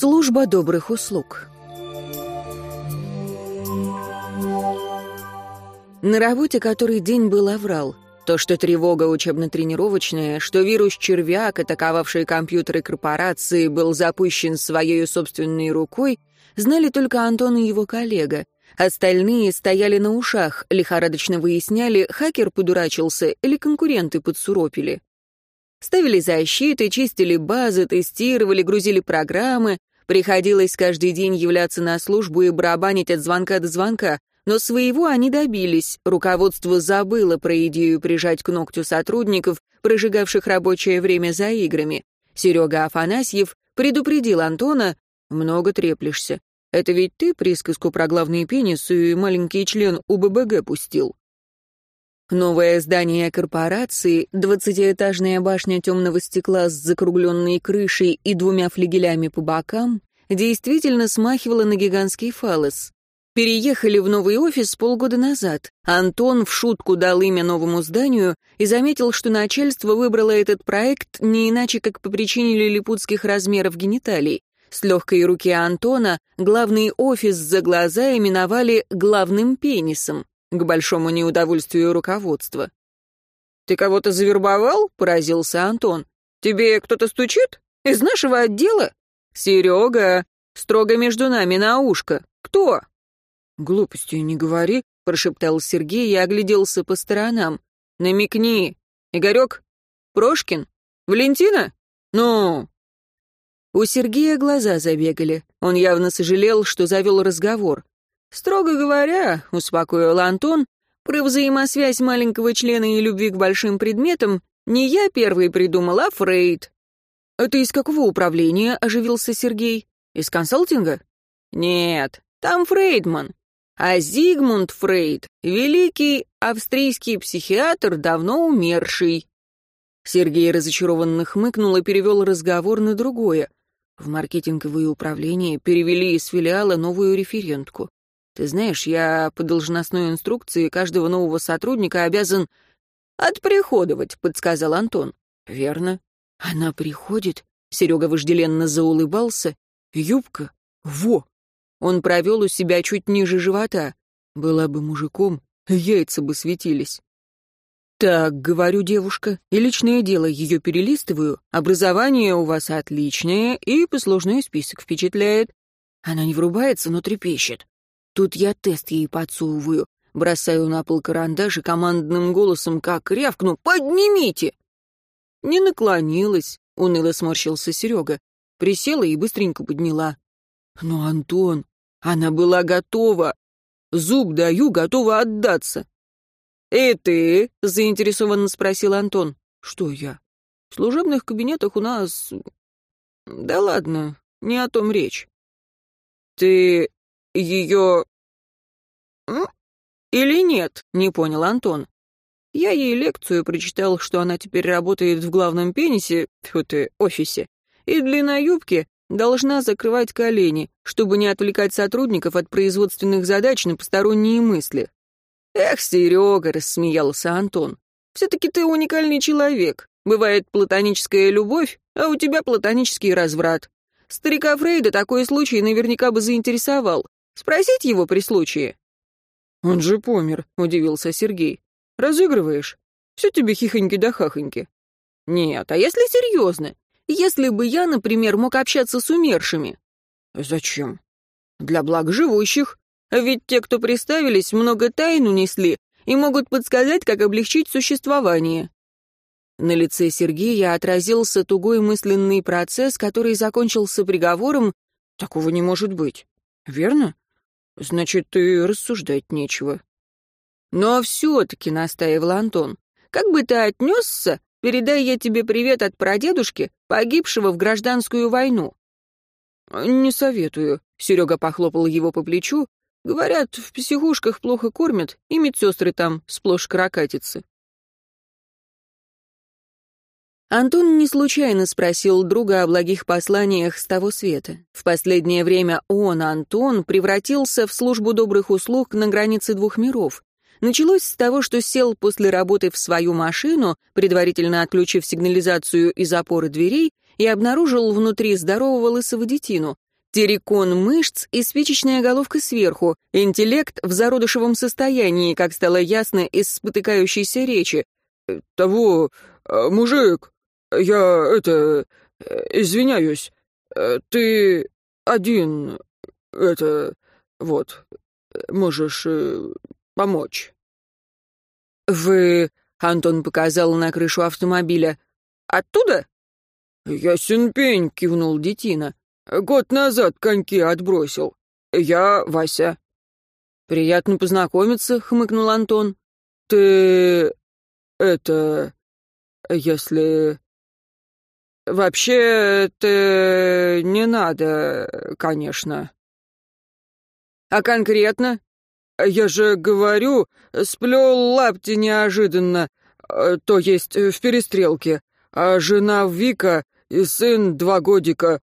Служба добрых услуг. На работе который день был оврал. То, что тревога учебно-тренировочная, что вирус-червяк, атаковавший компьютеры корпорации, был запущен своей собственной рукой, знали только Антон и его коллега. Остальные стояли на ушах, лихорадочно выясняли, хакер подурачился или конкуренты подсуропили. Ставили защиты, чистили базы, тестировали, грузили программы. Приходилось каждый день являться на службу и барабанить от звонка до звонка. Но своего они добились. Руководство забыло про идею прижать к ногтю сотрудников, прожигавших рабочее время за играми. Серега Афанасьев предупредил Антона, «Много треплешься. Это ведь ты присказку про главный пенис и маленький член УББГ пустил?» Новое здание корпорации, двадцатиэтажная башня темного стекла с закругленной крышей и двумя флигелями по бокам, действительно смахивало на гигантский фалос. Переехали в новый офис полгода назад. Антон в шутку дал имя новому зданию и заметил, что начальство выбрало этот проект не иначе, как по причине лилипутских размеров гениталий. С легкой руки Антона главный офис за глаза именовали «главным пенисом» к большому неудовольствию руководства. «Ты кого-то завербовал?» — поразился Антон. «Тебе кто-то стучит? Из нашего отдела?» «Серега, строго между нами на ушко. Кто?» «Глупостью не говори», — прошептал Сергей и огляделся по сторонам. «Намекни. Игорек? Прошкин? Валентина? Ну?» У Сергея глаза забегали. Он явно сожалел, что завел разговор. «Строго говоря», — успокоил Антон, «про взаимосвязь маленького члена и любви к большим предметам не я первый придумал, а Фрейд». «Это из какого управления?» — оживился Сергей. «Из консалтинга?» «Нет, там Фрейдман. А Зигмунд Фрейд — великий австрийский психиатр, давно умерший». Сергей разочарованно хмыкнул и перевел разговор на другое. В маркетинговое управление перевели из филиала новую референтку. Ты знаешь, я по должностной инструкции каждого нового сотрудника обязан отприходовать, подсказал Антон. Верно. Она приходит. Серега вожделенно заулыбался. Юбка. Во! Он провел у себя чуть ниже живота. Была бы мужиком, яйца бы светились. «Так, — говорю, девушка, — и личное дело ее перелистываю. Образование у вас отличное, и послужной список впечатляет. Она не врубается, но трепещет. Тут я тест ей подсовываю, бросаю на пол карандаш и командным голосом как рявкну «Поднимите!» Не наклонилась, уныло сморщился Серега. Присела и быстренько подняла. Но, Антон, она была готова. Зуб даю, готова отдаться. «И ты?» — заинтересованно спросил Антон. «Что я? В служебных кабинетах у нас...» «Да ладно, не о том речь». «Ты ее... Или нет, не понял Антон. Я ей лекцию прочитал, что она теперь работает в главном пенисе, тьфу ты, офисе, и длина юбки должна закрывать колени, чтобы не отвлекать сотрудников от производственных задач на посторонние мысли. «Эх, Серега», — рассмеялся Антон, — «все-таки ты уникальный человек. Бывает платоническая любовь, а у тебя платонический разврат. Старика Фрейда такой случай наверняка бы заинтересовал. Спросить его при случае?» «Он же помер», — удивился Сергей. «Разыгрываешь? Все тебе хихоньки да хахоньки». «Нет, а если серьезно? Если бы я, например, мог общаться с умершими?» «Зачем?» «Для благ живущих. Ведь те, кто приставились, много тайн унесли и могут подсказать, как облегчить существование». На лице Сергея отразился тугой мысленный процесс, который закончился приговором «Такого не может быть». «Верно?» Значит, и рассуждать нечего. Но все-таки, — настаивал Антон, — как бы ты отнесся, передай я тебе привет от прадедушки, погибшего в гражданскую войну. Не советую, — Серега похлопал его по плечу. Говорят, в психушках плохо кормят, и медсестры там сплошь каракатицы. Антон не случайно спросил друга о благих посланиях с того света. В последнее время он, Антон, превратился в службу добрых услуг на границе двух миров. Началось с того, что сел после работы в свою машину, предварительно отключив сигнализацию и запоры дверей, и обнаружил внутри здорового лысого детину. террикон мышц и спичечная головка сверху, интеллект в зародышевом состоянии, как стало ясно из спотыкающейся речи. «Того, э, мужик, я, это, э, извиняюсь, э, ты один, это, вот, можешь помочь». «Вы...» — Антон показал на крышу автомобиля. «Оттуда?» «Ясен пень», — кивнул детина. «Год назад коньки отбросил. Я Вася». «Приятно познакомиться», — хмыкнул Антон. «Ты... это... если...» «Вообще, это не надо, конечно». «А конкретно?» «Я же говорю, сплел лапти неожиданно, то есть в перестрелке, а жена Вика и сын два годика.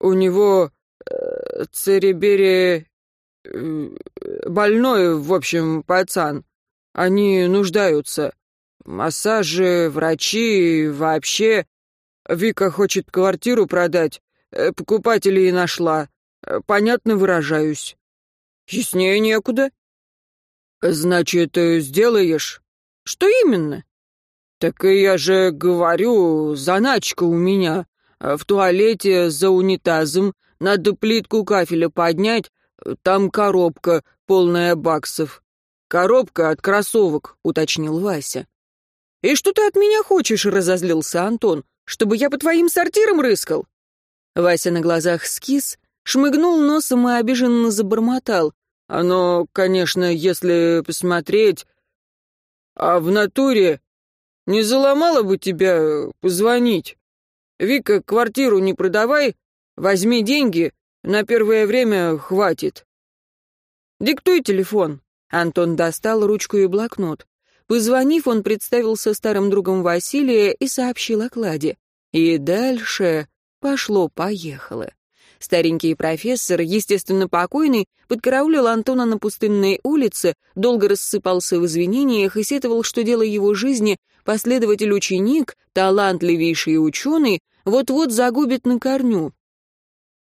У него э, церебери... Э, больной, в общем, пацан. Они нуждаются. Массажи, врачи, вообще. Вика хочет квартиру продать. Э, покупателей нашла. Э, понятно выражаюсь. Яснее некуда. Значит, сделаешь? Что именно? «Так я же говорю, заначка у меня. В туалете за унитазом надо плитку кафеля поднять, там коробка, полная баксов. Коробка от кроссовок», — уточнил Вася. «И что ты от меня хочешь?» — разозлился Антон. «Чтобы я по твоим сортирам рыскал?» Вася на глазах скис, шмыгнул носом и обиженно забормотал. «Оно, конечно, если посмотреть, а в натуре не заломало бы тебя позвонить? Вика, квартиру не продавай, возьми деньги, на первое время хватит. Диктуй телефон. Антон достал ручку и блокнот. Позвонив, он представился старым другом Василия и сообщил о кладе. И дальше пошло-поехало. Старенький профессор, естественно покойный, подкараулил Антона на пустынной улице, долго рассыпался в извинениях и сетовал, что дело его жизни последователь-ученик, талантливейший ученый, вот-вот загубит на корню.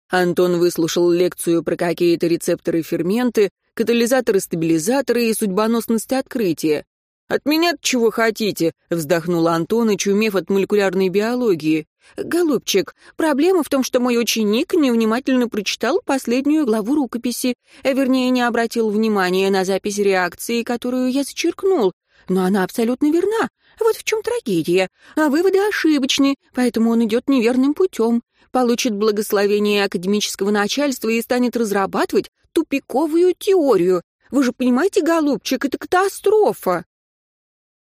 Антон выслушал лекцию про какие-то рецепторы-ферменты, катализаторы-стабилизаторы и судьбоносность открытия. «От меня чего хотите?» — вздохнул Антон, чумев от молекулярной биологии. «Голубчик, проблема в том, что мой ученик невнимательно прочитал последнюю главу рукописи, вернее, не обратил внимания на запись реакции, которую я зачеркнул. Но она абсолютно верна. Вот в чем трагедия. А выводы ошибочны, поэтому он идет неверным путем. Получит благословение академического начальства и станет разрабатывать тупиковую теорию. Вы же понимаете, голубчик, это катастрофа.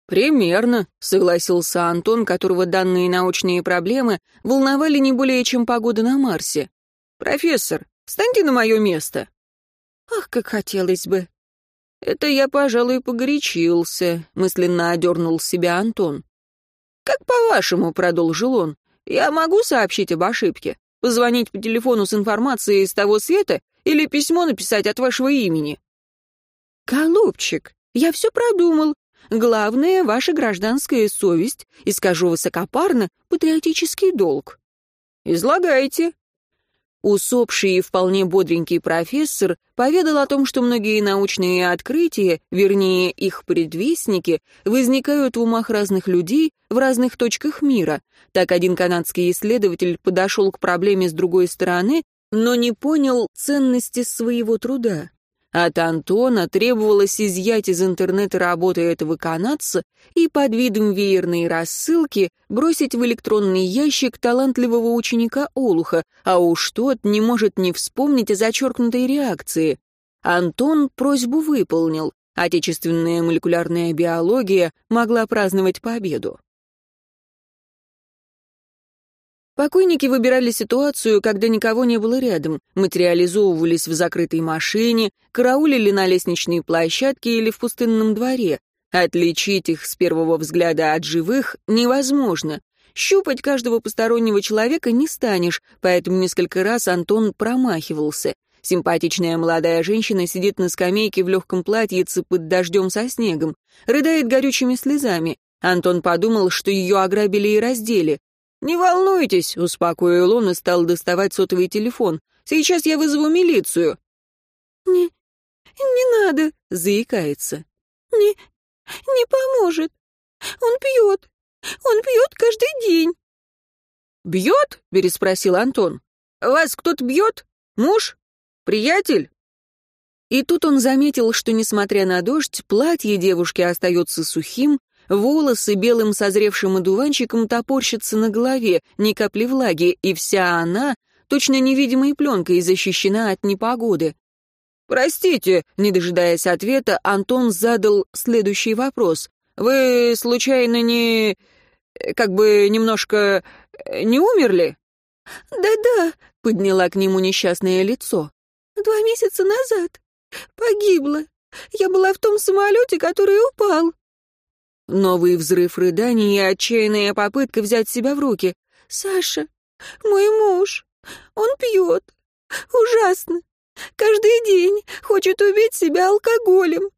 «Примерно», — согласился Антон, которого данные научные проблемы волновали не более, чем погода на Марсе. «Профессор, встаньте на мое место». «Ах, как хотелось бы». «Это я, пожалуй, погорячился», — мысленно одернул себя Антон. «Как по-вашему», — продолжил он, — «я могу сообщить об ошибке? Позвонить по телефону с информацией из того света или письмо написать от вашего имени?» «Голубчик, я все продумал Главное — ваша гражданская совесть, и, скажу высокопарно, патриотический долг. Излагайте. Усопший и вполне бодренький профессор поведал о том, что многие научные открытия, вернее, их предвестники, возникают в умах разных людей в разных точках мира. Так один канадский исследователь подошел к проблеме с другой стороны, но не понял ценности своего труда. От Антона требовалось изъять из интернета работы этого канадца и под видом веерной рассылки бросить в электронный ящик талантливого ученика Олуха, а уж тот не может не вспомнить о зачеркнутой реакции. Антон просьбу выполнил. Отечественная молекулярная биология могла праздновать победу. Покойники выбирали ситуацию, когда никого не было рядом, материализовывались в закрытой машине, караулили на лестничной площадке или в пустынном дворе. Отличить их с первого взгляда от живых невозможно. Щупать каждого постороннего человека не станешь, поэтому несколько раз Антон промахивался. Симпатичная молодая женщина сидит на скамейке в легком платьице под дождем со снегом, рыдает горючими слезами. Антон подумал, что ее ограбили и раздели. «Не волнуйтесь», — успокоил он и стал доставать сотовый телефон. Сейчас я вызову милицию». «Не, не надо», — заикается. «Не, не поможет. Он пьет. Он пьет каждый день». «Бьет?» — переспросил Антон. «Вас кто-то бьет? Муж? Приятель?» И тут он заметил, что, несмотря на дождь, платье девушки остается сухим, волосы белым созревшим одуванчиком топорщатся на голове, ни капли влаги, и вся она точно невидимой пленкой защищена от непогоды. «Простите», — не дожидаясь ответа, Антон задал следующий вопрос. «Вы, случайно, не... как бы немножко... не умерли?» «Да-да», — подняла к нему несчастное лицо. «Два месяца назад. Погибла. Я была в том самолете, который упал». Новый взрыв рыданий и отчаянная попытка взять себя в руки. «Саша, мой муж, он пьет. Ужасно. Каждый день хочет убить себя алкоголем».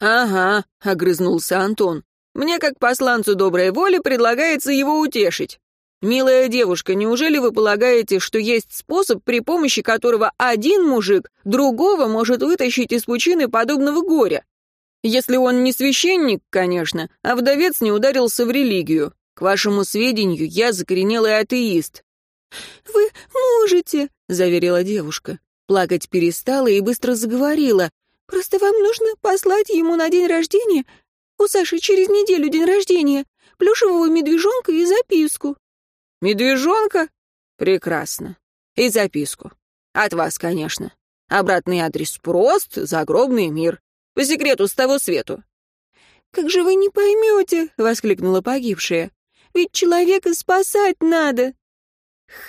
«Ага», — огрызнулся Антон. «Мне, как посланцу доброй воли, предлагается его утешить. «Милая девушка, неужели вы полагаете, что есть способ, при помощи которого один мужик другого может вытащить из пучины подобного горя? Если он не священник, конечно, а вдовец не ударился в религию. К вашему сведению, я закоренелый атеист». «Вы можете», — заверила девушка. Плакать перестала и быстро заговорила. «Просто вам нужно послать ему на день рождения, у Саши через неделю день рождения, плюшевого медвежонка и записку. Медвежонка? Прекрасно. И записку. От вас, конечно. Обратный адрес прост, загробный мир. По секрету с того свету. «Как же вы не поймете?» — воскликнула погибшая. «Ведь человека спасать надо!»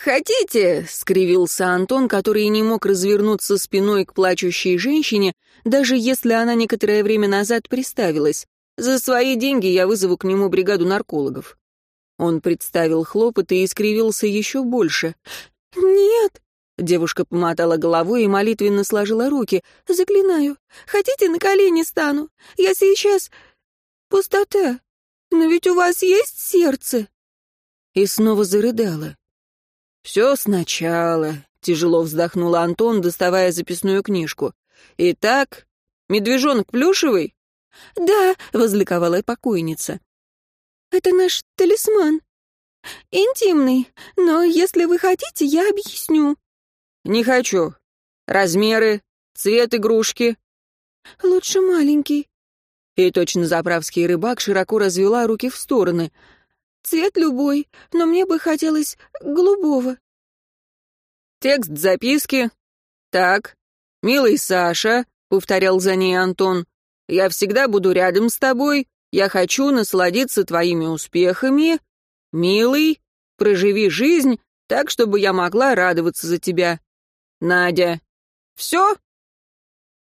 «Хотите?» — скривился Антон, который не мог развернуться спиной к плачущей женщине, даже если она некоторое время назад приставилась. «За свои деньги я вызову к нему бригаду наркологов». Он представил хлопоты и искривился еще больше. «Нет!» Девушка помотала головой и молитвенно сложила руки. «Заклинаю. Хотите, на колени стану? Я сейчас... Пустота. Но ведь у вас есть сердце?» И снова зарыдала. «Все сначала», — тяжело вздохнул Антон, доставая записную книжку. «Итак, медвежонок плюшевый?» «Да», — возликовала покойница. Это наш талисман. Интимный, но если вы хотите, я объясню». «Не хочу. Размеры, цвет игрушки». «Лучше маленький». И точно заправский рыбак широко развела руки в стороны. «Цвет любой, но мне бы хотелось голубого». «Текст записки. Так, милый Саша», — повторял за ней Антон, — «я всегда буду рядом с тобой, я хочу насладиться твоими успехами. Милый, проживи жизнь так, чтобы я могла радоваться за тебя. Надя. Все?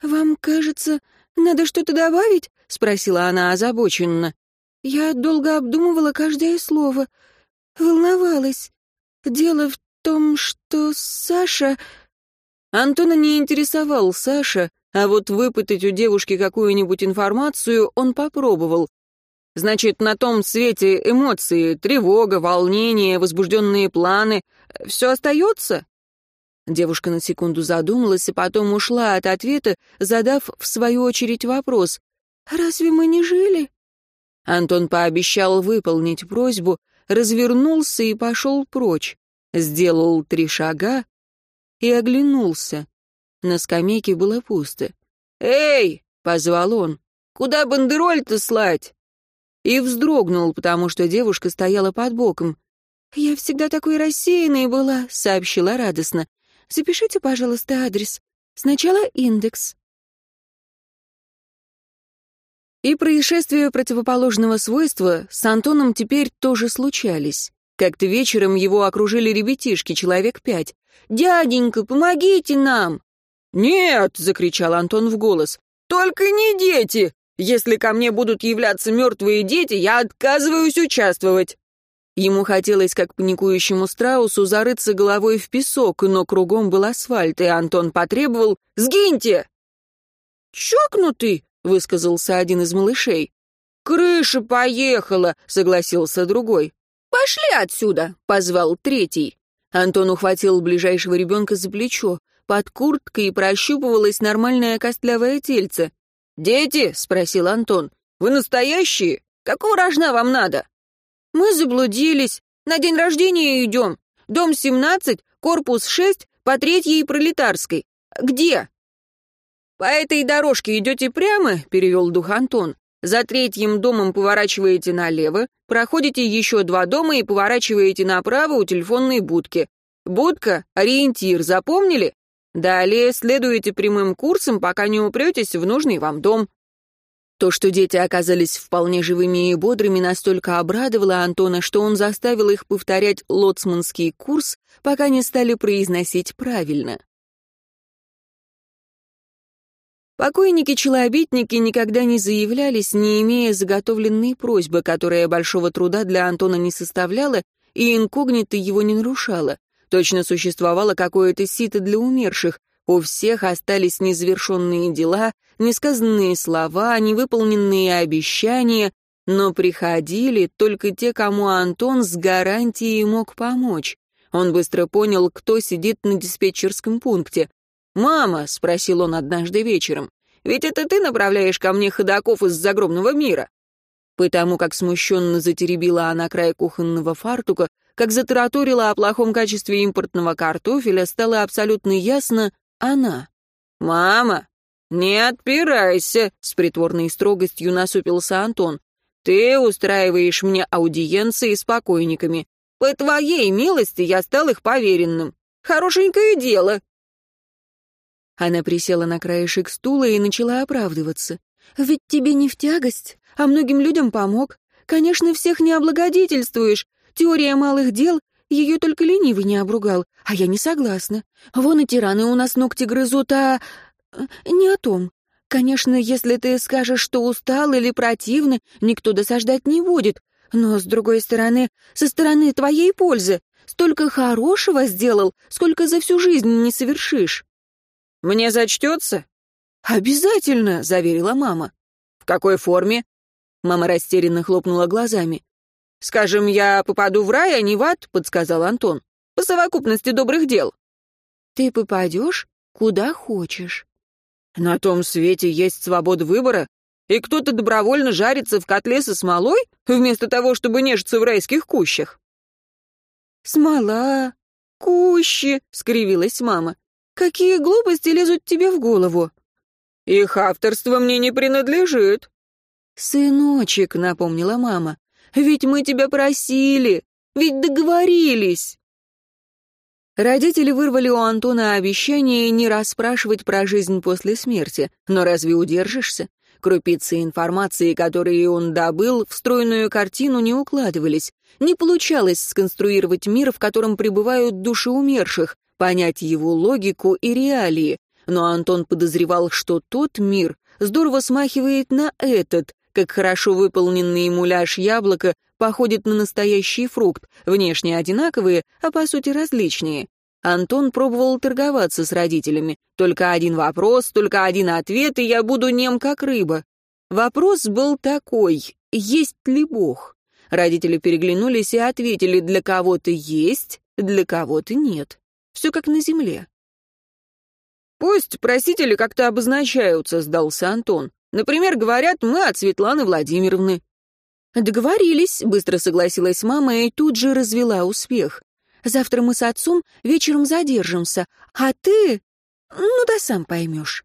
Вам кажется, надо что-то добавить? Спросила она озабоченно. Я долго обдумывала каждое слово. Волновалась. Дело в том, что Саша... Антона не интересовал Саша, а вот выпытать у девушки какую-нибудь информацию он попробовал. Значит, на том свете эмоции, тревога, волнение, возбужденные планы — все остается? Девушка на секунду задумалась, и потом ушла от ответа, задав в свою очередь вопрос. «Разве мы не жили?» Антон пообещал выполнить просьбу, развернулся и пошел прочь. Сделал три шага и оглянулся. На скамейке было пусто. «Эй!» — позвал он. «Куда бандероль-то слать?» и вздрогнул, потому что девушка стояла под боком. «Я всегда такой рассеянной была», — сообщила радостно. «Запишите, пожалуйста, адрес. Сначала индекс». И происшествия противоположного свойства с Антоном теперь тоже случались. Как-то вечером его окружили ребятишки, человек пять. «Дяденька, помогите нам!» «Нет!» — закричал Антон в голос. «Только не дети! Если ко мне будут являться мертвые дети, я отказываюсь участвовать». Ему хотелось, как паникующему страусу, зарыться головой в песок, но кругом был асфальт, и Антон потребовал «Сгиньте!» «Чокнутый!» — высказался один из малышей. «Крыша поехала!» — согласился другой. «Пошли отсюда!» — позвал третий. Антон ухватил ближайшего ребенка за плечо. Под курткой прощупывалось нормальное костлявое тельце. «Дети?» — спросил Антон. «Вы настоящие? Какого рожна вам надо?» «Мы заблудились. На день рождения идем. Дом 17, корпус 6, по третьей пролетарской. Где?» «По этой дорожке идете прямо?» — перевел дух Антон. «За третьим домом поворачиваете налево, проходите еще два дома и поворачиваете направо у телефонной будки. Будка — ориентир, запомнили? Далее следуете прямым курсом, пока не упретесь в нужный вам дом». То, что дети оказались вполне живыми и бодрыми, настолько обрадовало Антона, что он заставил их повторять лоцманский курс, пока не стали произносить правильно. Покойники-челобитники никогда не заявлялись, не имея заготовленной просьбы, которая большого труда для Антона не составляла, и инкогнито его не нарушала. Точно существовало какое-то сито для умерших, у всех остались незавершенные дела, несказанные слова, невыполненные обещания, но приходили только те, кому Антон с гарантией мог помочь. Он быстро понял, кто сидит на диспетчерском пункте. «Мама», — спросил он однажды вечером, — «ведь это ты направляешь ко мне ходаков из загробного мира?» Потому как смущенно затеребила она край кухонного фартука, как затараторила о плохом качестве импортного картофеля, стало абсолютно ясно она. «Мама, не отпирайся», — с притворной строгостью насупился Антон. «Ты устраиваешь мне аудиенции с покойниками. По твоей милости я стал их поверенным. Хорошенькое дело. Она присела на краешек стула и начала оправдываться. «Ведь тебе не в тягость, а многим людям помог. Конечно, всех не облагодетельствуешь. Теория малых дел, ее только ленивый не обругал, а я не согласна. Вон и тираны у нас ногти грызут, а... Не о том. Конечно, если ты скажешь, что устал или противно, никто досаждать не будет. Но, с другой стороны, со стороны твоей пользы, столько хорошего сделал, сколько за всю жизнь не совершишь. «Мне зачтется?» «Обязательно», — заверила мама. «В какой форме?» Мама растерянно хлопнула глазами. «Скажем, я попаду в рай, а не в ад», — подсказал Антон. «По совокупности добрых дел». «Ты попадешь куда хочешь». «На том свете есть свобода выбора, и кто-то добровольно жарится в котле со смолой, вместо того, чтобы нежиться в райских кущах». «Смола, кущи», — скривилась мама. Какие глупости лезут тебе в голову? Их авторство мне не принадлежит. Сыночек, напомнила мама, ведь мы тебя просили, ведь договорились. Родители вырвали у Антона обещание не расспрашивать про жизнь после смерти, но разве удержишься? Крупицы информации, которые он добыл, в стройную картину не укладывались. Не получалось сконструировать мир, в котором пребывают души умерших, понять его логику и реалии, но Антон подозревал, что тот мир здорово смахивает на этот, как хорошо выполненный муляж яблока походит на настоящий фрукт, внешне одинаковые, а по сути различные. Антон пробовал торговаться с родителями. Только один вопрос, только один ответ, и я буду нем как рыба. Вопрос был такой, есть ли Бог? Родители переглянулись и ответили, для кого-то есть, для кого-то нет. Все как на земле. «Пусть просители как-то обозначаются», — сдался Антон. «Например, говорят, мы от Светланы Владимировны». «Договорились», — быстро согласилась мама и тут же развела успех. «Завтра мы с отцом вечером задержимся, а ты... ну да сам поймешь».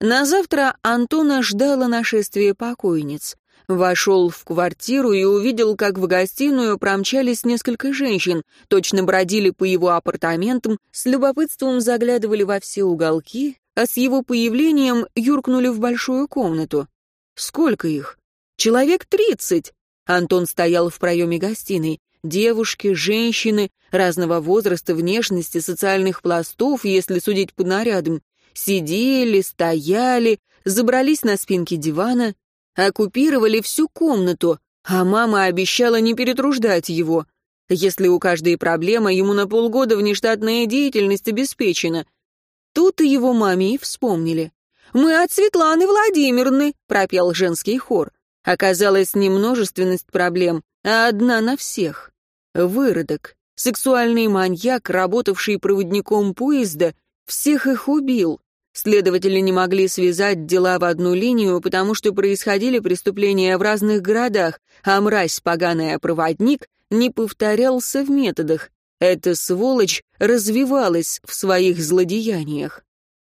На завтра Антона ждало нашествие покойниц. Вошел в квартиру и увидел, как в гостиную промчались несколько женщин, точно бродили по его апартаментам, с любопытством заглядывали во все уголки, а с его появлением юркнули в большую комнату. Сколько их? Человек тридцать. Антон стоял в проеме гостиной. Девушки, женщины, разного возраста, внешности, социальных пластов, если судить по нарядам, сидели, стояли, забрались на спинки дивана, оккупировали всю комнату, а мама обещала не перетруждать его. Если у каждой проблема, ему на полгода внештатная деятельность обеспечена. Тут и его маме и вспомнили. «Мы от Светланы Владимировны», — пропел женский хор. Оказалось, не множественность проблем, а одна на всех. Выродок. Сексуальный маньяк, работавший проводником поезда, всех их убил. Следователи не могли связать дела в одну линию, потому что происходили преступления в разных городах, а мразь, поганая проводник, не повторялся в методах. Эта сволочь развивалась в своих злодеяниях.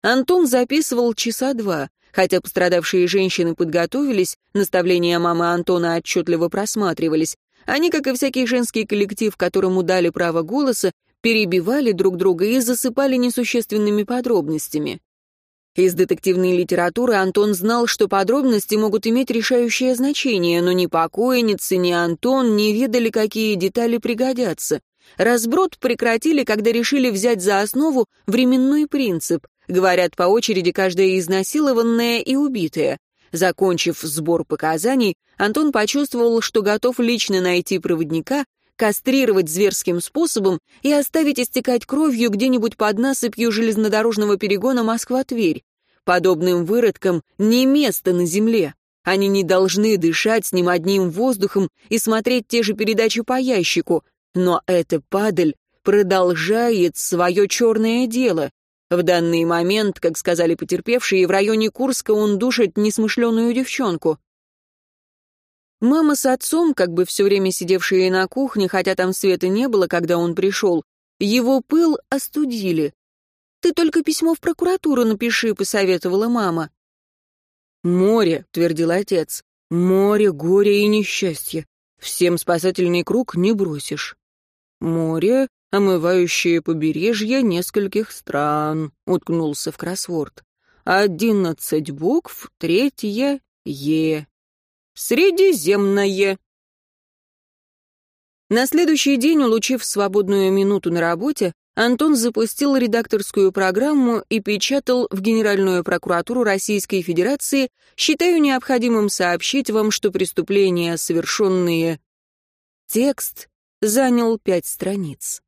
Антон записывал часа два. Хотя пострадавшие женщины подготовились, наставления мамы Антона отчетливо просматривались, они, как и всякий женский коллектив, которому дали право голоса, перебивали друг друга и засыпали несущественными подробностями. Из детективной литературы Антон знал, что подробности могут иметь решающее значение, но ни покойницы, ни Антон не ведали, какие детали пригодятся. Разброд прекратили, когда решили взять за основу временной принцип. Говорят по очереди каждая изнасилованная и убитая. Закончив сбор показаний, Антон почувствовал, что готов лично найти проводника, кастрировать зверским способом и оставить истекать кровью где-нибудь под насыпью железнодорожного перегона Москва-Тверь. Подобным выродкам не место на земле. Они не должны дышать с ним одним воздухом и смотреть те же передачи по ящику. Но эта падаль продолжает свое черное дело. В данный момент, как сказали потерпевшие, в районе Курска он душит несмышленую девчонку. Мама с отцом, как бы все время сидевшие на кухне, хотя там света не было, когда он пришел, его пыл остудили. «Ты только письмо в прокуратуру напиши», — посоветовала мама. «Море», — твердил отец, — «море, горе и несчастье. Всем спасательный круг не бросишь». «Море, омывающее побережье нескольких стран», — уткнулся в кроссворд. «Одиннадцать букв, третье — Е». Средиземное. На следующий день, улучив свободную минуту на работе, Антон запустил редакторскую программу и печатал в Генеральную прокуратуру Российской Федерации «Считаю необходимым сообщить вам, что преступления, совершенные...» Текст занял пять страниц.